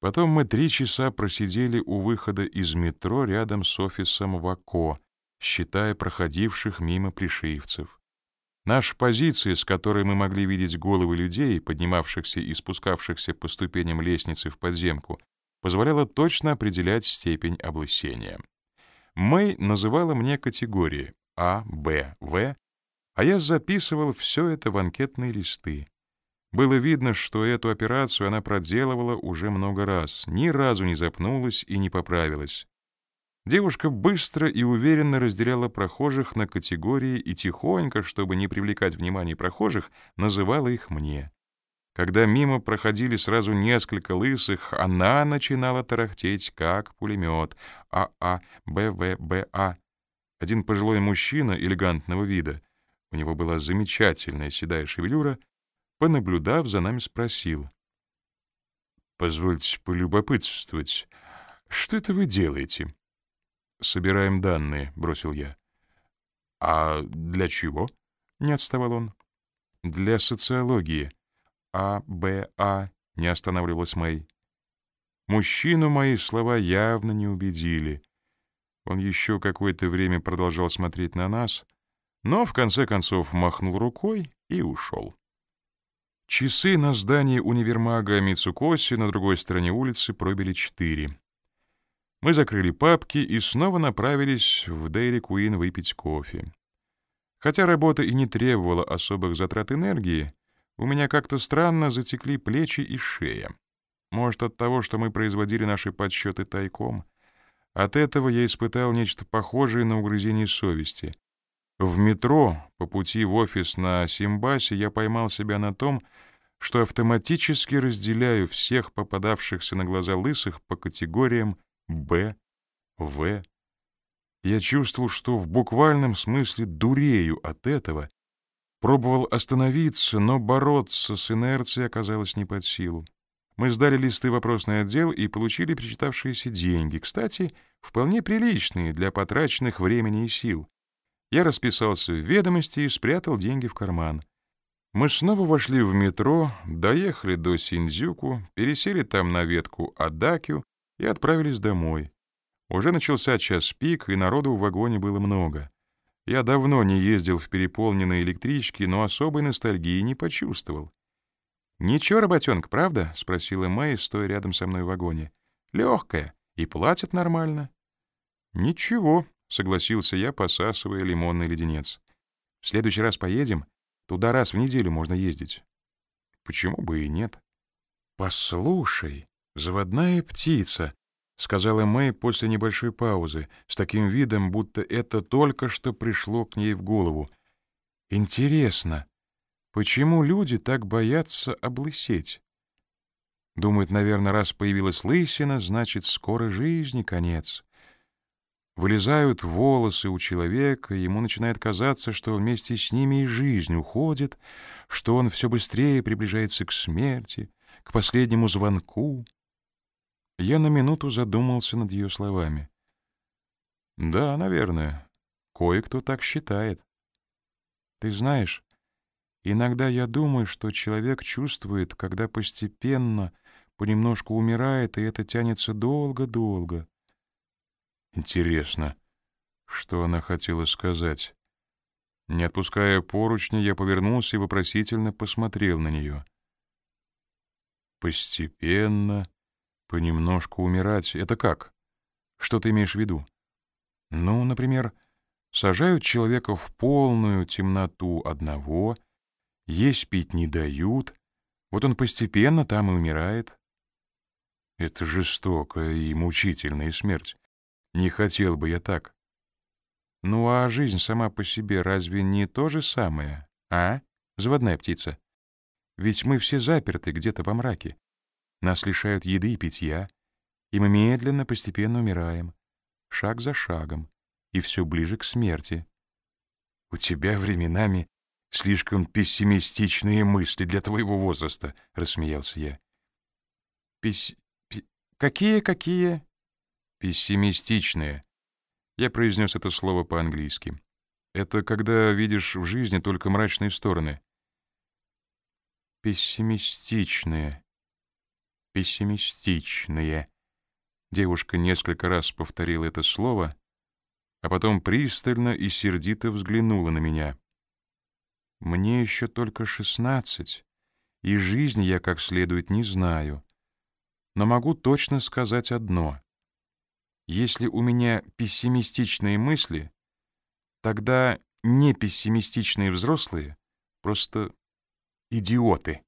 Потом мы три часа просидели у выхода из метро рядом с офисом ВАКО, считая проходивших мимо пришивцев. Наша позиция, с которой мы могли видеть головы людей, поднимавшихся и спускавшихся по ступеням лестницы в подземку, позволяла точно определять степень облысения. Мэй называла мне категории А, Б, В, а я записывал все это в анкетные листы. Было видно, что эту операцию она проделывала уже много раз, ни разу не запнулась и не поправилась. Девушка быстро и уверенно разделяла прохожих на категории и тихонько, чтобы не привлекать внимание прохожих, называла их мне. Когда мимо проходили сразу несколько лысых, она начинала тарахтеть, как пулемет. А-А, Б-В-Б-А. Один пожилой мужчина элегантного вида, у него была замечательная седая шевелюра, понаблюдав за нами, спросил. «Позвольте полюбопытствовать, что это вы делаете?» «Собираем данные», — бросил я. «А для чего?» — не отставал он. «Для социологии. А, Б, А», — не останавливалась Мэй. Мужчину мои слова явно не убедили. Он еще какое-то время продолжал смотреть на нас, но в конце концов махнул рукой и ушел. Часы на здании универмага Мицукоси на другой стороне улицы пробили четыре. Мы закрыли папки и снова направились в Дейри Куин выпить кофе. Хотя работа и не требовала особых затрат энергии, у меня как-то странно затекли плечи и шея. Может, от того, что мы производили наши подсчеты тайком. От этого я испытал нечто похожее на угрызение совести. В метро по пути в офис на Симбасе я поймал себя на том, что автоматически разделяю всех попадавшихся на глаза лысых по категориям Б, В. Я чувствовал, что в буквальном смысле дурею от этого, пробовал остановиться, но бороться с инерцией оказалось не под силу. Мы сдали листы в вопросный отдел и получили причитавшиеся деньги, кстати, вполне приличные для потраченных времени и сил. Я расписался в ведомости и спрятал деньги в карман. Мы снова вошли в метро, доехали до Синдзюку, пересели там на ветку Адакю и отправились домой. Уже начался час пик, и народу в вагоне было много. Я давно не ездил в переполненной электричке, но особой ностальгии не почувствовал. «Ничего, работенка, правда?» — спросила Мэй, стоя рядом со мной в вагоне. «Легкая и платят нормально». «Ничего», — согласился я, посасывая лимонный леденец. «В следующий раз поедем? Туда раз в неделю можно ездить». «Почему бы и нет?» «Послушай, заводная птица», — сказала Мэй после небольшой паузы, с таким видом, будто это только что пришло к ней в голову. «Интересно, почему люди так боятся облысеть?» Думают, наверное, раз появилась лысина, значит, скоро жизни конец. Вылезают волосы у человека, ему начинает казаться, что вместе с ними и жизнь уходит, что он все быстрее приближается к смерти, к последнему звонку. Я на минуту задумался над ее словами. Да, наверное, кое-кто так считает. Ты знаешь, иногда я думаю, что человек чувствует, когда постепенно, понемножку умирает, и это тянется долго-долго. Интересно, что она хотела сказать? Не отпуская поручни, я повернулся и вопросительно посмотрел на нее. Постепенно, понемножку умирать — это как? Что ты имеешь в виду? Ну, например, сажают человека в полную темноту одного, есть пить не дают, вот он постепенно там и умирает. Это жестокая и мучительная смерть. Не хотел бы я так. Ну а жизнь сама по себе разве не то же самое, а, заводная птица? Ведь мы все заперты где-то во мраке. Нас лишают еды и питья, и мы медленно, постепенно умираем, шаг за шагом, и все ближе к смерти. У тебя временами слишком пессимистичные мысли для твоего возраста, — рассмеялся я. Пес... Какие, какие? Пессимистичные. Я произнес это слово по-английски. Это когда видишь в жизни только мрачные стороны. Пессимистичные. пессимистичные. Девушка несколько раз повторила это слово, а потом пристально и сердито взглянула на меня. «Мне еще только шестнадцать, и жизнь я как следует не знаю, но могу точно сказать одно. Если у меня пессимистичные мысли, тогда не пессимистичные взрослые просто идиоты».